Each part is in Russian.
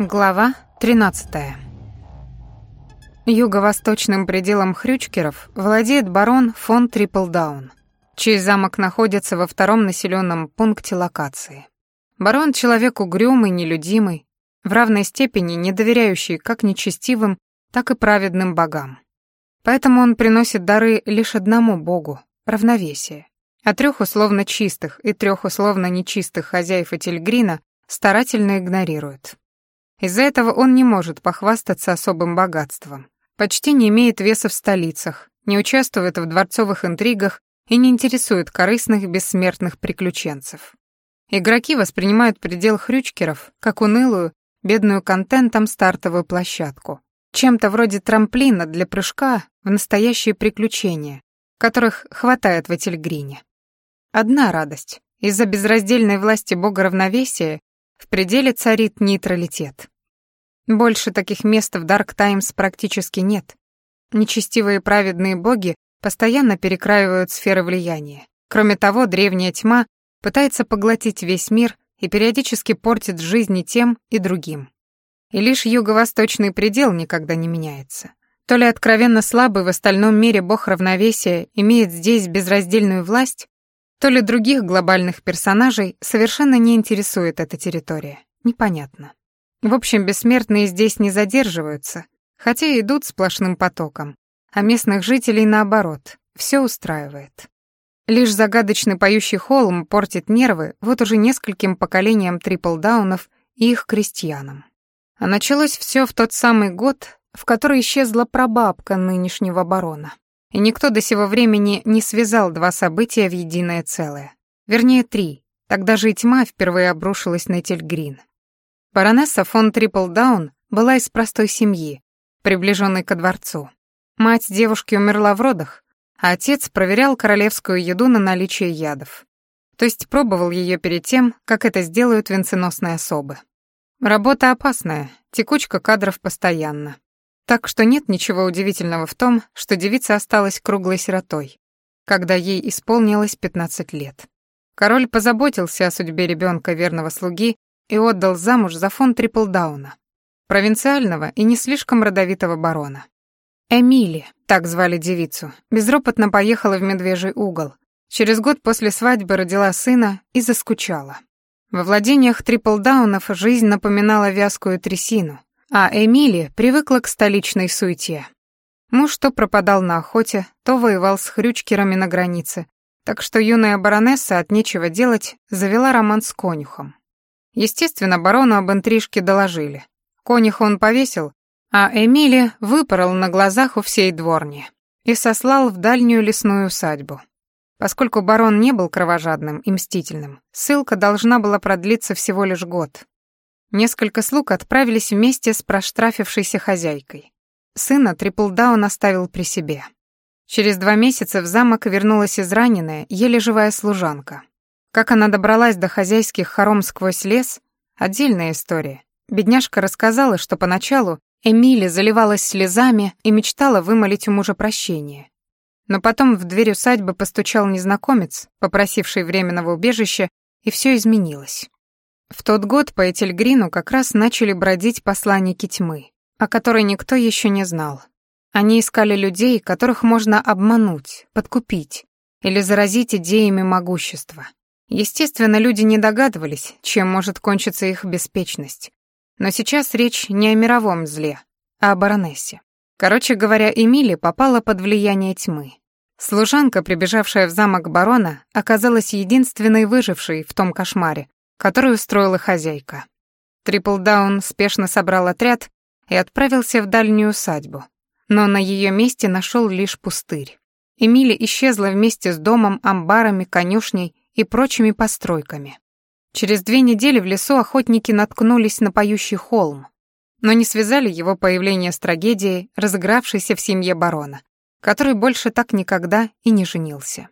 Глава 13. Юго-восточным пределом Хрючкеров владеет барон фон Триплдаун, чей замок находится во втором населенном пункте локации. Барон — человек угрюмый, нелюдимый, в равной степени не доверяющий как нечестивым, так и праведным богам. Поэтому он приносит дары лишь одному богу — равновесие. А трех условно чистых и трех условно нечистых хозяев Этельгрина старательно игнорирует. Из-за этого он не может похвастаться особым богатством, почти не имеет веса в столицах, не участвует в дворцовых интригах и не интересует корыстных бессмертных приключенцев. Игроки воспринимают предел хрючкеров как унылую, бедную контентом стартовую площадку, чем-то вроде трамплина для прыжка в настоящие приключения, которых хватает в Этельгрине. Одна радость. Из-за безраздельной власти бога равновесия в пределе царит нейтралитет. Больше таких мест в Dark Times практически нет. Нечестивые праведные боги постоянно перекраивают сферы влияния. Кроме того, древняя тьма пытается поглотить весь мир и периодически портит жизни тем и другим. И лишь юго-восточный предел никогда не меняется. То ли откровенно слабый в остальном мире бог равновесия имеет здесь безраздельную власть, то ли других глобальных персонажей совершенно не интересует эта территория. Непонятно. В общем, бессмертные здесь не задерживаются, хотя и идут сплошным потоком, а местных жителей, наоборот, все устраивает. Лишь загадочный поющий холм портит нервы вот уже нескольким поколениям триплдаунов и их крестьянам. А началось все в тот самый год, в который исчезла прабабка нынешнего барона. И никто до сего времени не связал два события в единое целое. Вернее, три. Тогда же и тьма впервые обрушилась на Тельгрин. Баронесса фон Триплдаун была из простой семьи, приближенной ко дворцу. Мать девушки умерла в родах, а отец проверял королевскую еду на наличие ядов. То есть пробовал ее перед тем, как это сделают венценосные особы. Работа опасная, текучка кадров постоянно. Так что нет ничего удивительного в том, что девица осталась круглой сиротой, когда ей исполнилось 15 лет. Король позаботился о судьбе ребенка верного слуги и отдал замуж за фон Триплдауна, провинциального и не слишком родовитого барона. Эмили, так звали девицу, безропотно поехала в Медвежий угол. Через год после свадьбы родила сына и заскучала. Во владениях Триплдаунов жизнь напоминала вязкую трясину, а Эмили привыкла к столичной суете. Муж то пропадал на охоте, то воевал с хрючкерами на границе, так что юная баронесса от нечего делать завела роман с конюхом. Естественно, барону об интрижке доложили. Конюха он повесил, а Эмили выпорол на глазах у всей дворни и сослал в дальнюю лесную усадьбу. Поскольку барон не был кровожадным и мстительным, ссылка должна была продлиться всего лишь год, Несколько слуг отправились вместе с проштрафившейся хозяйкой. Сына Триплдаун оставил при себе. Через два месяца в замок вернулась израненная, еле живая служанка. Как она добралась до хозяйских хором сквозь лес — отдельная история. Бедняжка рассказала, что поначалу Эмили заливалась слезами и мечтала вымолить у мужа прощение. Но потом в дверь усадьбы постучал незнакомец, попросивший временного убежища, и все изменилось. В тот год по Этельгрину как раз начали бродить посланники тьмы, о которой никто еще не знал. Они искали людей, которых можно обмануть, подкупить или заразить идеями могущества. Естественно, люди не догадывались, чем может кончиться их беспечность. Но сейчас речь не о мировом зле, а о баронессе. Короче говоря, Эмили попала под влияние тьмы. Служанка, прибежавшая в замок барона, оказалась единственной выжившей в том кошмаре, которую устроила хозяйка. Триплдаун спешно собрал отряд и отправился в дальнюю усадьбу, но на ее месте нашел лишь пустырь. Эмили исчезла вместе с домом, амбарами, конюшней и прочими постройками. Через две недели в лесу охотники наткнулись на поющий холм, но не связали его появление с трагедией, разыгравшейся в семье барона, который больше так никогда и не женился.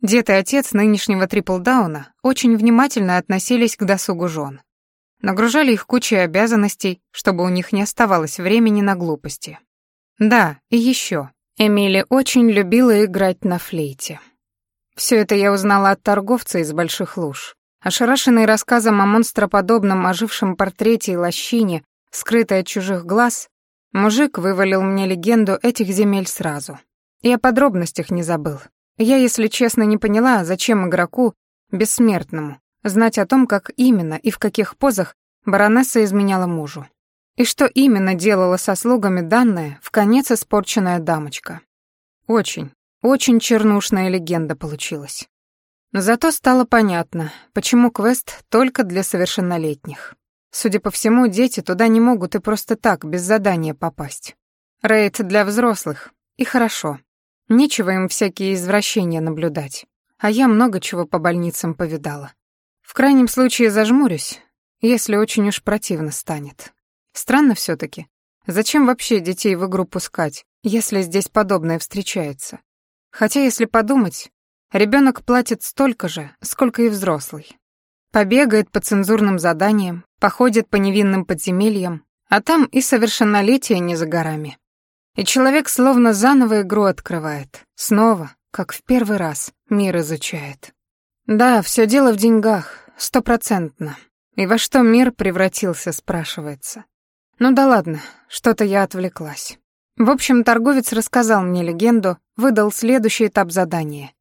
Дед и отец нынешнего Триплдауна очень внимательно относились к досугу жен. Нагружали их кучей обязанностей, чтобы у них не оставалось времени на глупости. Да, и еще. Эмили очень любила играть на флейте. Все это я узнала от торговца из Больших Луж. Ошарашенный рассказом о монстроподобном ожившем портрете и лощине, скрытый от чужих глаз, мужик вывалил мне легенду этих земель сразу. И о подробностях не забыл. Я, если честно, не поняла, зачем игроку, бессмертному, знать о том, как именно и в каких позах баронесса изменяла мужу. И что именно делала со слугами данная, в конец испорченная дамочка. Очень, очень чернушная легенда получилась. Но зато стало понятно, почему квест только для совершеннолетних. Судя по всему, дети туда не могут и просто так, без задания попасть. Рейд для взрослых. И хорошо. Нечего им всякие извращения наблюдать. А я много чего по больницам повидала. В крайнем случае зажмурюсь, если очень уж противно станет. Странно все таки Зачем вообще детей в игру пускать, если здесь подобное встречается? Хотя, если подумать, ребенок платит столько же, сколько и взрослый. Побегает по цензурным заданиям, походит по невинным подземельям, а там и совершеннолетие не за горами. И человек словно заново игру открывает, снова, как в первый раз, мир изучает. Да, все дело в деньгах, стопроцентно. И во что мир превратился, спрашивается. Ну да ладно, что-то я отвлеклась. В общем, торговец рассказал мне легенду, выдал следующий этап задания,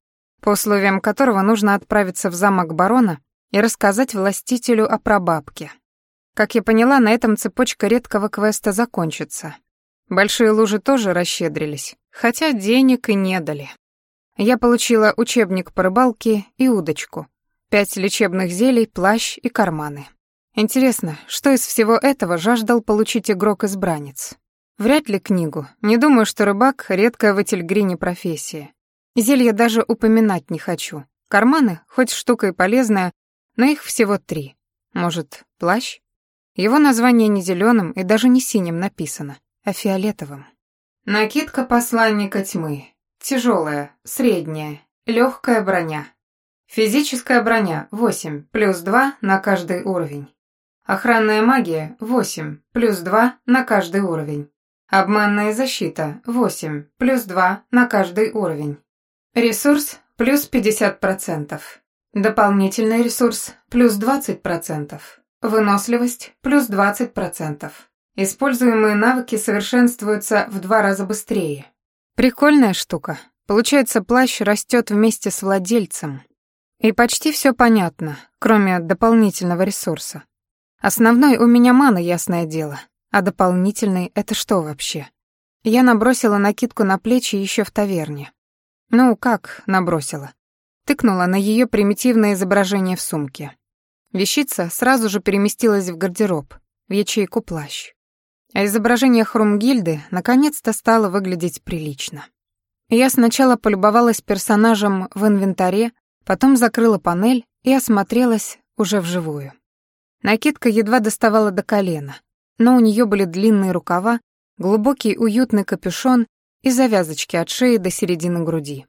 по условиям которого нужно отправиться в замок барона и рассказать властителю о прабабке. Как я поняла, на этом цепочка редкого квеста закончится. Большие лужи тоже расщедрились, хотя денег и не дали. Я получила учебник по рыбалке и удочку, пять лечебных зелий, плащ и карманы. Интересно, что из всего этого жаждал получить игрок-избранец? Вряд ли книгу. Не думаю, что рыбак — редкая в Этельгрине профессия. Зелья даже упоминать не хочу. Карманы, хоть штука и полезная, но их всего три. Может, плащ? Его название не зеленым и даже не синим написано, а фиолетовым. Накидка посланника тьмы. Тяжелая, средняя, легкая броня. Физическая броня 8, плюс 2 на каждый уровень. Охранная магия 8, плюс 2 на каждый уровень. Обманная защита 8, плюс 2 на каждый уровень. Ресурс плюс 50%. Дополнительный ресурс плюс 20%. Выносливость плюс 20%. Используемые навыки совершенствуются в два раза быстрее. Прикольная штука. Получается, плащ растет вместе с владельцем. И почти все понятно, кроме дополнительного ресурса. Основной у меня мана, ясное дело. А дополнительный — это что вообще? Я набросила накидку на плечи еще в таверне. Ну, как набросила? Тыкнула на ее примитивное изображение в сумке. Вещица сразу же переместилась в гардероб, в ячейку плащ а изображение Хрумгильды наконец-то стало выглядеть прилично. Я сначала полюбовалась персонажем в инвентаре, потом закрыла панель и осмотрелась уже вживую. Накидка едва доставала до колена, но у нее были длинные рукава, глубокий уютный капюшон и завязочки от шеи до середины груди.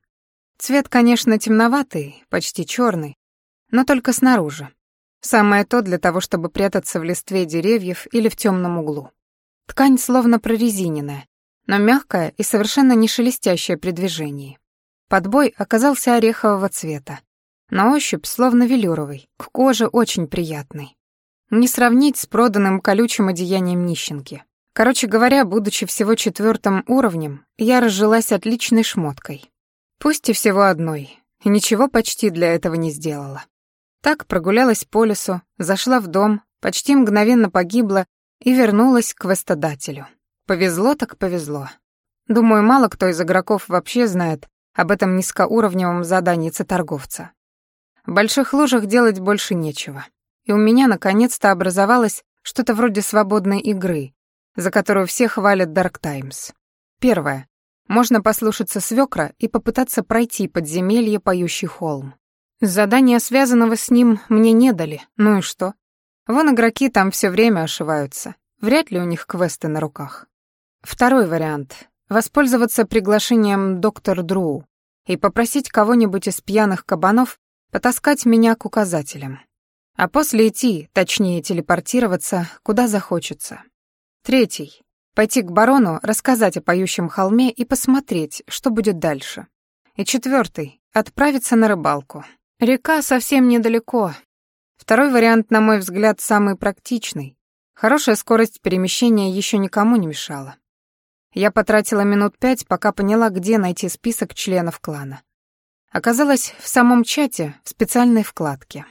Цвет, конечно, темноватый, почти черный, но только снаружи. Самое то для того, чтобы прятаться в листве деревьев или в темном углу. Ткань словно прорезиненная, но мягкая и совершенно не шелестящая при движении. Подбой оказался орехового цвета. На ощупь словно велюровый, к коже очень приятный. Не сравнить с проданным колючим одеянием нищенки. Короче говоря, будучи всего четвертым уровнем, я разжилась отличной шмоткой. Пусть и всего одной, и ничего почти для этого не сделала. Так прогулялась по лесу, зашла в дом, почти мгновенно погибла и вернулась к вестодателю. Повезло так повезло. Думаю, мало кто из игроков вообще знает об этом низкоуровневом задании торговца. В больших лужах делать больше нечего. И у меня наконец-то образовалось что-то вроде свободной игры, за которую все хвалят Dark Times. Первое. Можно послушаться свекра и попытаться пройти подземелье Поющий холм. Задания, связанного с ним, мне не дали. Ну и что? Вон игроки там все время ошиваются. Вряд ли у них квесты на руках. Второй вариант — воспользоваться приглашением доктор Дру и попросить кого-нибудь из пьяных кабанов потаскать меня к указателям. А после идти, точнее телепортироваться, куда захочется. Третий — пойти к барону, рассказать о поющем холме и посмотреть, что будет дальше. И четвертый — отправиться на рыбалку. Река совсем недалеко, Второй вариант, на мой взгляд, самый практичный, Хорошая скорость перемещения еще никому не мешала. Я потратила минут пять, пока поняла, где найти список членов клана. Оказалось, в самом чате, в специальной вкладке.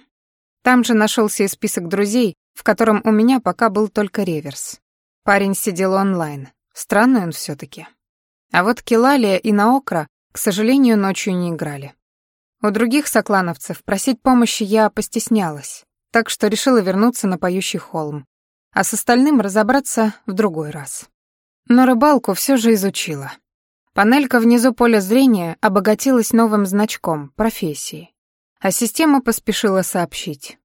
Там же нашелся и список друзей, в котором у меня пока был только реверс. Парень сидел онлайн. Странный он все таки А вот Килалия и Наокра, к сожалению, ночью не играли. У других соклановцев просить помощи я постеснялась, так что решила вернуться на поющий холм, а с остальным разобраться в другой раз. Но рыбалку все же изучила. Панелька внизу поля зрения обогатилась новым значком профессии, а система поспешила сообщить.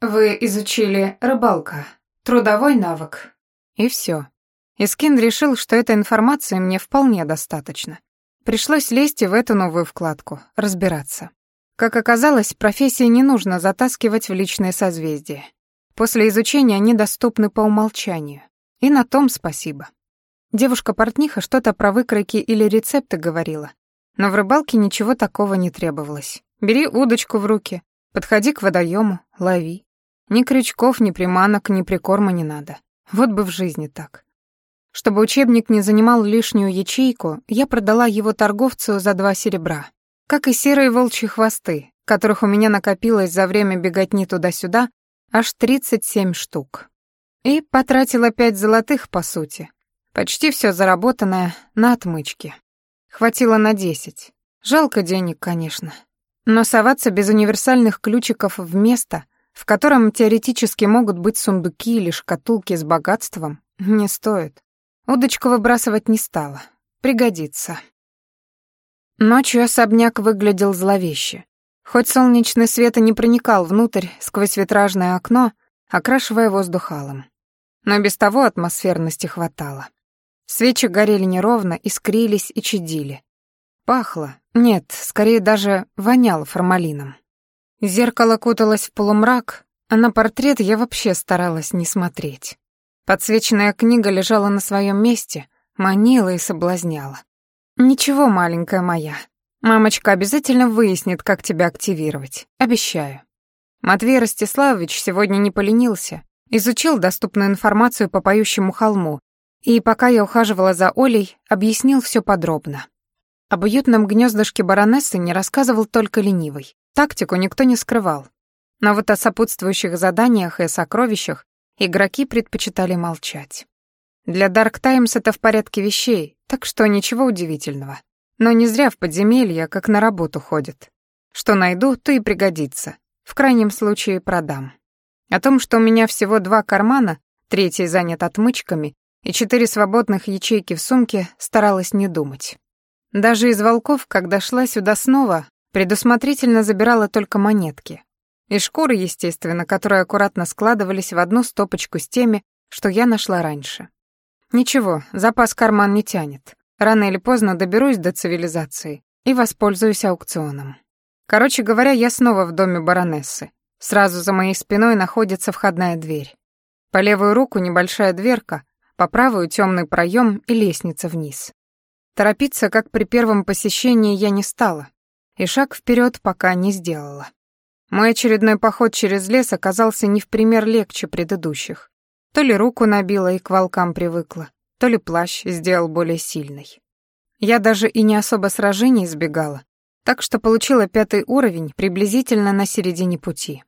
«Вы изучили рыбалка, трудовой навык». И все. Искин решил, что этой информации мне вполне достаточно. Пришлось лезть в эту новую вкладку, разбираться. Как оказалось, профессии не нужно затаскивать в личное созвездие. После изучения они доступны по умолчанию. И на том спасибо. Девушка-портниха что-то про выкройки или рецепты говорила, но в рыбалке ничего такого не требовалось. Бери удочку в руки, подходи к водоему, лови. Ни крючков, ни приманок, ни прикорма не надо. Вот бы в жизни так. Чтобы учебник не занимал лишнюю ячейку, я продала его торговцу за два серебра как и серые волчьи хвосты, которых у меня накопилось за время беготни туда-сюда аж 37 штук. И потратила пять золотых, по сути. Почти все заработанное на отмычке. Хватило на 10. Жалко денег, конечно. Но соваться без универсальных ключиков в место, в котором теоретически могут быть сундуки или шкатулки с богатством, не стоит. Удочку выбрасывать не стала. Пригодится. Ночью особняк выглядел зловеще. Хоть солнечный свет и не проникал внутрь сквозь витражное окно, окрашивая воздух алым. Но без того атмосферности хватало. Свечи горели неровно, искрились и чадили. Пахло, нет, скорее даже воняло формалином. Зеркало куталось в полумрак, а на портрет я вообще старалась не смотреть. Подсвеченная книга лежала на своем месте, манила и соблазняла. «Ничего, маленькая моя. Мамочка обязательно выяснит, как тебя активировать. Обещаю». Матвей Ростиславович сегодня не поленился, изучил доступную информацию по поющему холму, и пока я ухаживала за Олей, объяснил все подробно. Об уютном гнездышке баронессы не рассказывал только ленивый. Тактику никто не скрывал. Но вот о сопутствующих заданиях и сокровищах игроки предпочитали молчать. Для Dark Times это в порядке вещей, так что ничего удивительного. Но не зря в подземелье, как на работу ходят. Что найду, то и пригодится. В крайнем случае продам. О том, что у меня всего два кармана, третий занят отмычками, и четыре свободных ячейки в сумке, старалась не думать. Даже из волков, когда шла сюда снова, предусмотрительно забирала только монетки. И шкуры, естественно, которые аккуратно складывались в одну стопочку с теми, что я нашла раньше. Ничего, запас карман не тянет. Рано или поздно доберусь до цивилизации и воспользуюсь аукционом. Короче говоря, я снова в доме баронессы. Сразу за моей спиной находится входная дверь. По левую руку небольшая дверка, по правую темный проем и лестница вниз. Торопиться, как при первом посещении, я не стала, и шаг вперед пока не сделала. Мой очередной поход через лес оказался не в пример легче предыдущих. То ли руку набила и к волкам привыкла, то ли плащ сделал более сильный. Я даже и не особо сражений избегала, так что получила пятый уровень приблизительно на середине пути.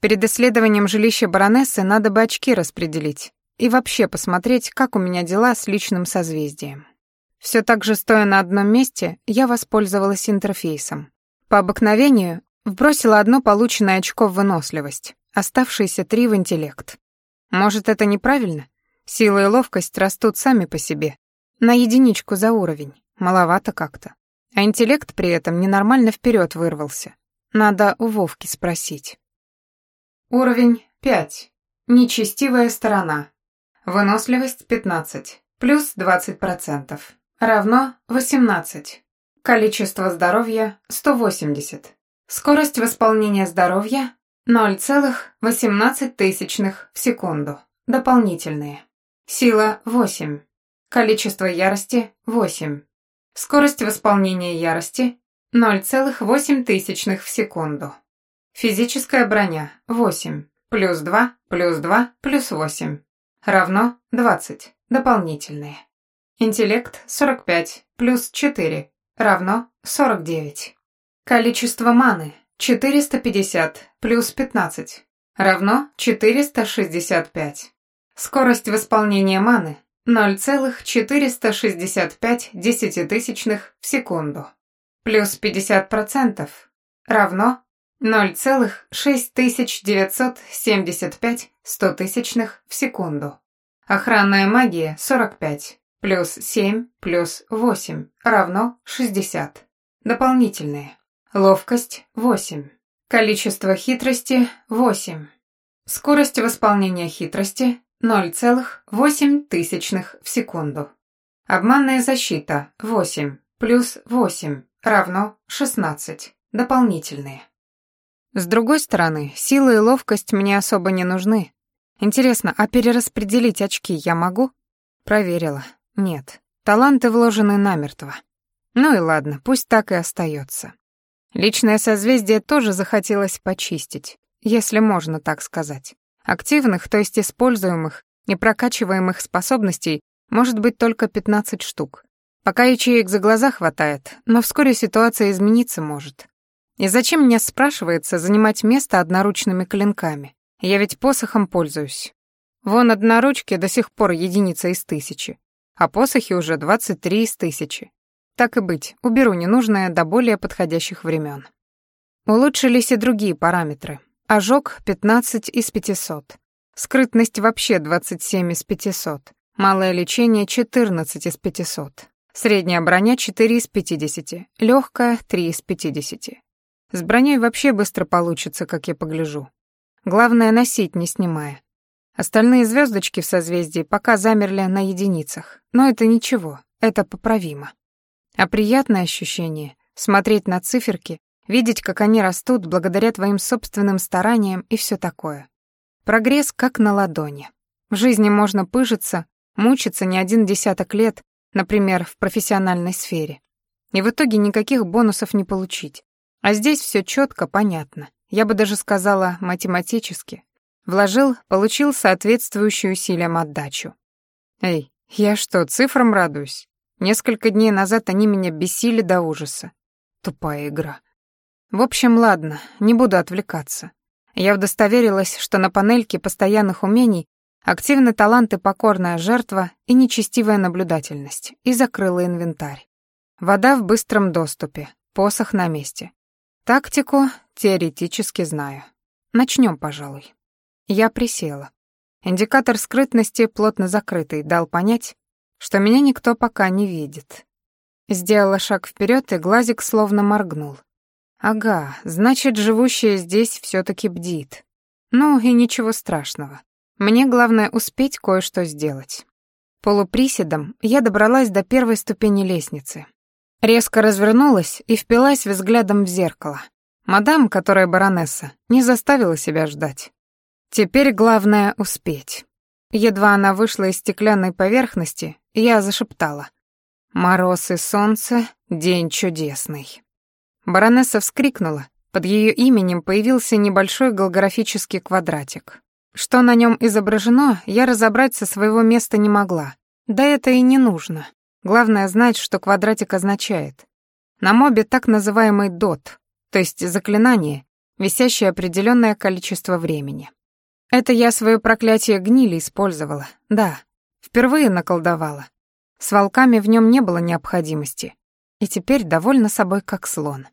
Перед исследованием жилища баронессы надо бы очки распределить и вообще посмотреть, как у меня дела с личным созвездием. Все так же стоя на одном месте, я воспользовалась интерфейсом. По обыкновению вбросила одно полученное очко в выносливость, оставшиеся три в интеллект. Может, это неправильно? Сила и ловкость растут сами по себе. На единичку за уровень. Маловато как-то. А интеллект при этом ненормально вперед вырвался. Надо у Вовки спросить. Уровень 5. Нечестивая сторона. Выносливость 15. Плюс 20%. Равно 18. Количество здоровья 180. Скорость восполнения здоровья 0,18 в секунду. Дополнительные. Сила 8. Количество ярости 8. Скорость восполнения ярости 0,8 в секунду. Физическая броня 8. Плюс 2, плюс 2, плюс 8. равно 20, дополнительные. Интеллект 45 плюс 4 равно 49. Количество маны 450 плюс 15 равно 465. Скорость восполнения маны 0,465 десятитысячных в секунду. Плюс 50% равно 0,6975 стотысячных в секунду. Охранная магия 45, плюс 7, плюс 8 равно 60. Дополнительные. Ловкость 8. Количество хитрости 8. Скорость восполнения хитрости 0,8 тысячных в секунду. Обманная защита 8 плюс 8 равно 16. Дополнительные. С другой стороны, сила и ловкость мне особо не нужны. Интересно, а перераспределить очки я могу? Проверила. Нет. Таланты вложены намертво. Ну и ладно, пусть так и остается. Личное созвездие тоже захотелось почистить, если можно так сказать. Активных, то есть используемых и прокачиваемых способностей может быть только 15 штук. Пока ячеек за глаза хватает, но вскоре ситуация измениться может. И зачем мне, спрашивается, занимать место одноручными клинками? Я ведь посохом пользуюсь. Вон одноручки до сих пор единица из тысячи, а посохи уже 23 из тысячи. Так и быть, уберу ненужное до более подходящих времен. Улучшились и другие параметры. Ожог — 15 из 500. Скрытность вообще 27 из 500. Малое лечение — 14 из 500. Средняя броня — 4 из 50. Легкая — 3 из 50. С броней вообще быстро получится, как я погляжу. Главное — носить, не снимая. Остальные звездочки в созвездии пока замерли на единицах, но это ничего, это поправимо. А приятное ощущение — смотреть на циферки, видеть, как они растут благодаря твоим собственным стараниям и все такое. Прогресс как на ладони. В жизни можно пыжиться, мучиться не один десяток лет, например, в профессиональной сфере. И в итоге никаких бонусов не получить. А здесь все четко, понятно. Я бы даже сказала математически. Вложил, получил соответствующую усилиям отдачу. Эй, я что, цифрам радуюсь? Несколько дней назад они меня бесили до ужаса. Тупая игра. В общем, ладно, не буду отвлекаться. Я удостоверилась, что на панельке постоянных умений активны таланты покорная жертва и нечестивая наблюдательность, и закрыла инвентарь. Вода в быстром доступе, посох на месте. Тактику теоретически знаю. Начнем, пожалуй. Я присела. Индикатор скрытности, плотно закрытый, дал понять, что меня никто пока не видит. Сделала шаг вперед, и глазик словно моргнул. Ага, значит, живущая здесь все таки бдит. Ну и ничего страшного. Мне главное успеть кое-что сделать. Полуприседом я добралась до первой ступени лестницы. Резко развернулась и впилась взглядом в зеркало. Мадам, которая баронесса, не заставила себя ждать. Теперь главное — успеть. Едва она вышла из стеклянной поверхности, я зашептала. «Мороз и солнце, день чудесный». Баронесса вскрикнула. Под ее именем появился небольшой голографический квадратик. Что на нем изображено, я разобрать со своего места не могла. Да это и не нужно. Главное знать, что квадратик означает. На мобе так называемый дот, то есть заклинание, висящее определенное количество времени. Это я свое проклятие гнили использовала, да, впервые наколдовала. С волками в нем не было необходимости, и теперь довольна собой как слон.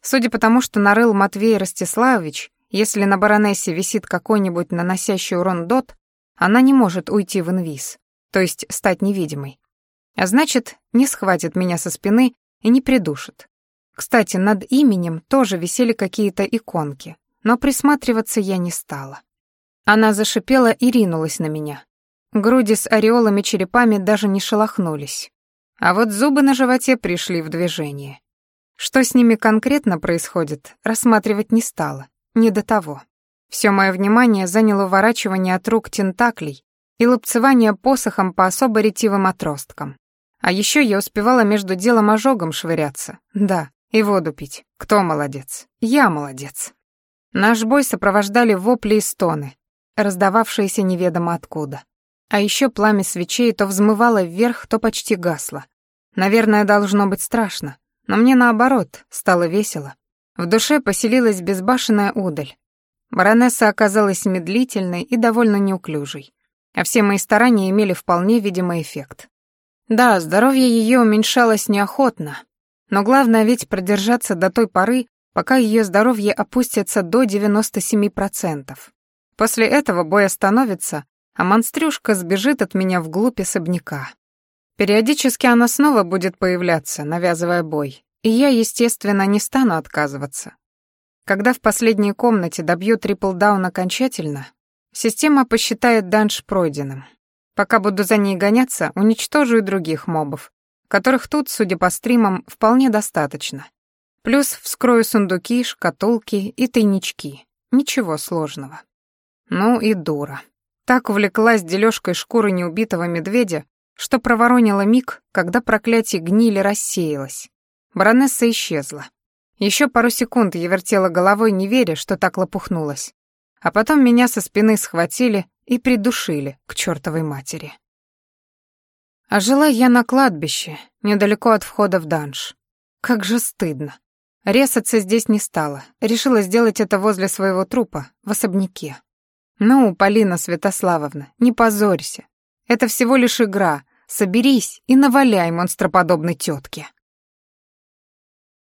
Судя по тому, что нарыл Матвей Ростиславович, если на баронессе висит какой-нибудь наносящий урон дот, она не может уйти в инвиз, то есть стать невидимой. А значит, не схватит меня со спины и не придушит. Кстати, над именем тоже висели какие-то иконки, но присматриваться я не стала. Она зашипела и ринулась на меня. Груди с ореолами-черепами даже не шелохнулись. А вот зубы на животе пришли в движение. Что с ними конкретно происходит, рассматривать не стала. Не до того. Все мое внимание заняло уворачивание от рук тентаклей и лупцевание посохом по особо ретивым отросткам. А еще я успевала между делом ожогом швыряться. Да, и воду пить. Кто молодец? Я молодец. Наш бой сопровождали вопли и стоны, раздававшиеся неведомо откуда. А еще пламя свечей то взмывало вверх, то почти гасло. Наверное, должно быть страшно, но мне наоборот, стало весело. В душе поселилась безбашенная удаль. Баронесса оказалась медлительной и довольно неуклюжей, а все мои старания имели вполне видимый эффект. Да, здоровье ее уменьшалось неохотно, но главное ведь продержаться до той поры, пока ее здоровье опустится до 97%. После этого бой остановится, а монстрюшка сбежит от меня вглубь особняка. Периодически она снова будет появляться, навязывая бой, и я, естественно, не стану отказываться. Когда в последней комнате добью трипл-даун окончательно, система посчитает данж пройденным. Пока буду за ней гоняться, уничтожу и других мобов, которых тут, судя по стримам, вполне достаточно. Плюс вскрою сундуки, шкатулки и тайнички. Ничего сложного. Ну и дура. Так увлеклась дележкой шкуры неубитого медведя, что проворонила миг, когда проклятие гнили рассеялось. Баронесса исчезла. Еще пару секунд я вертела головой, не веря, что так лопухнулась. А потом меня со спины схватили и придушили к чертовой матери. А жила я на кладбище, недалеко от входа в данж. Как же стыдно. Резаться здесь не стала. Решила сделать это возле своего трупа, в особняке. Ну, Полина Святославовна, не позорься. Это всего лишь игра. Соберись и наваляй монстроподобной тетке.